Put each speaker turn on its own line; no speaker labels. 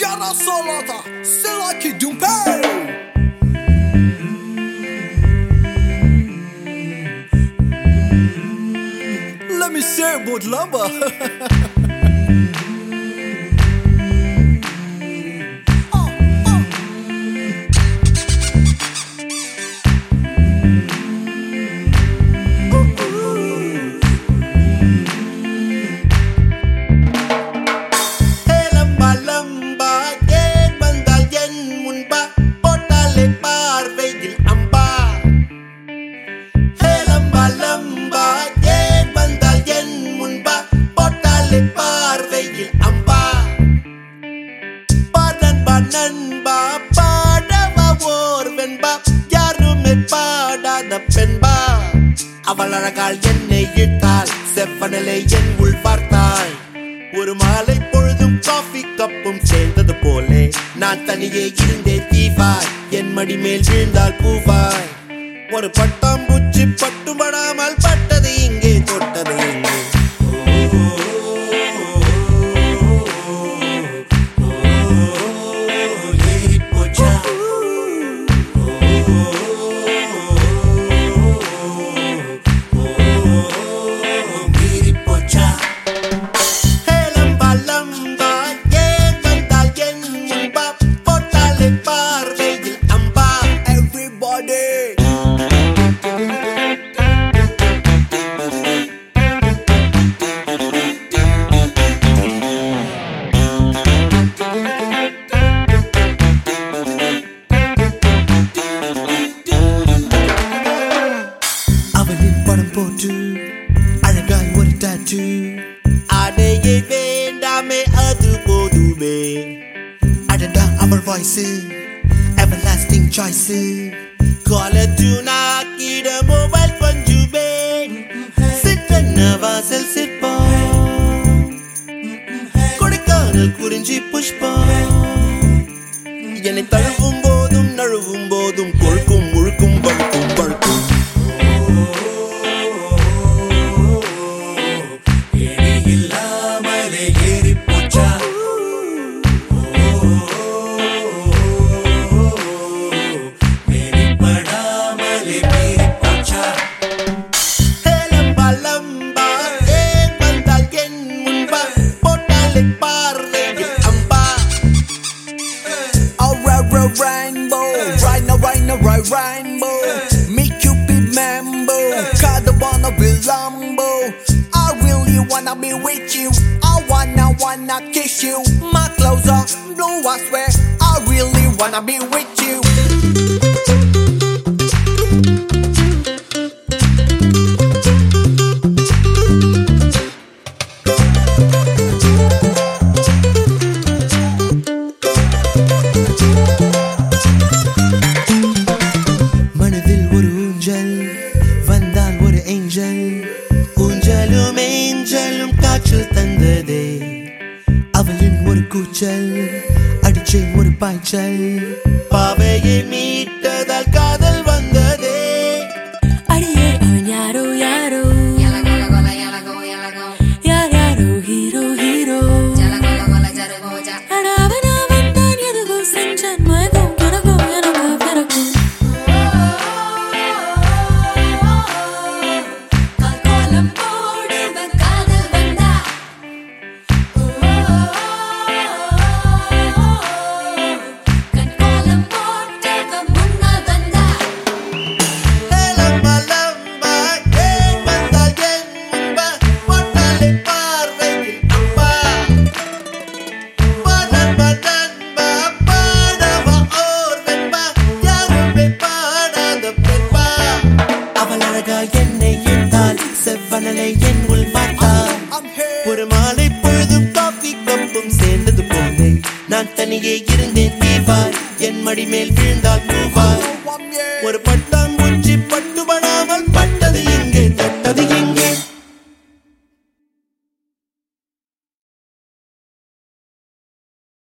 Yara solata, silaki dumpe. Let me say about
Bodlamba. அவள் அழகால் என்னை இட்டாள். செவ்வனலை என் உள் பார்த்தாள். ஒரு மாலை பொழுதும் காஃபி கப்பும் சேர்ந்தது போலே. நான் தனியே இருந்தேன் தீவாய். என் மடி மேல் வீழ்ந்தால் பூவாய். ஒரு பட்டாம்பூச்சி பட்டு படம் போட்டு அழகாய் ஒரு டாட்டு அடையை வேண்டாமே அது போதுமே. அடடா அவள் வாய்ஸ் எவர் லாஸ்டிங் சாய்ஸ் கால ஜூனாக்கிட மொபைல் பஞ்சுமே சிற்றன்ன வாசல்
Rainbow. Right now, right now, right, rainbow. Me Cupid mambo. Kinda wanna be Lambo. I really wanna be with you. I wanna, wanna kiss you. My clothes are blue, I swear. I really wanna be with you.
ஊஞ்சலும் ஏஞ்சலும் காய்ச்சல் தந்ததே. அவளின் ஒரு கூச்சல் அடிச்சேன் ஒரு பாய்ச்சல். பாவையை மீட்டதால் கா மாலை பொழுதும் காஃபி கப்பும் சேர்ந்தது போலே. நான் தனியே இருந்தேன் தீபாய் என் மடி மேல் விழுந்தால் பூவாய். ஒரு